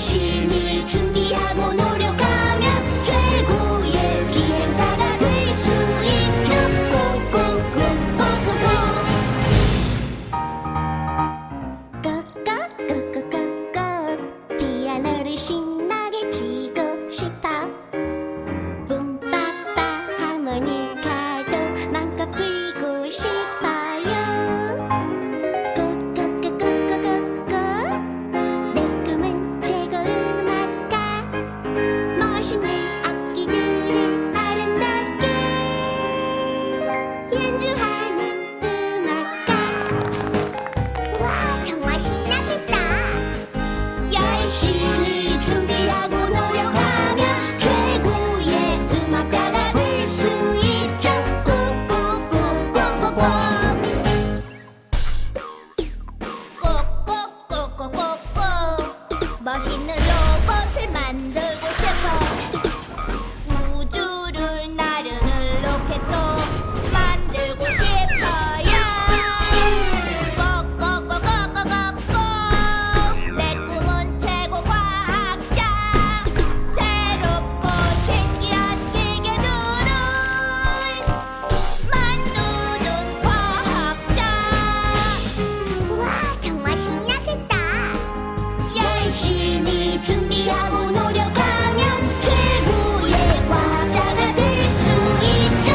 열심히 준비하고 노력하면 최고의 비행자가 될 수 있죠. 꼭꼭꼭꼭꼭꼭 꼬꼬꼬꼬꼬 피아노를 신나게 치고 싶어. 열심히 준비하고 노력하면 최고의 과학자가 될 수 있죠.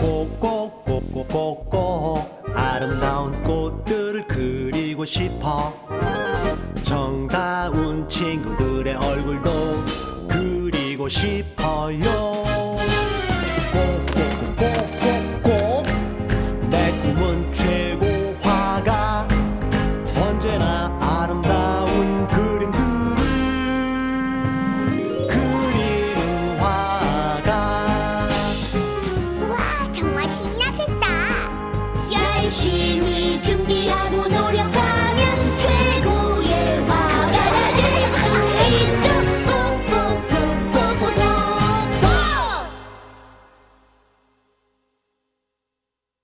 꼭꼭꼭꼭꼭꼭꼭꼭 아름다운 꽃들을 그리고 싶어. 정다운 친구들의 얼굴도 그리고 싶어요. 心。